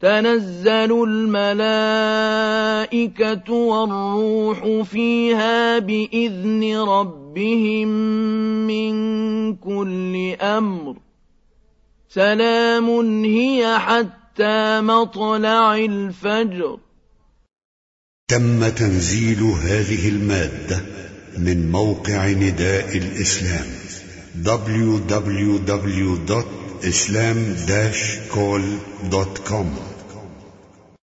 تنزل الملائكة والروح فيها بإذن ربهم من كل أمر. سلام هي حتى مطلع الفجر. تم تنزيل هذه المادة من موقع نداء الإسلام www.islam-call.com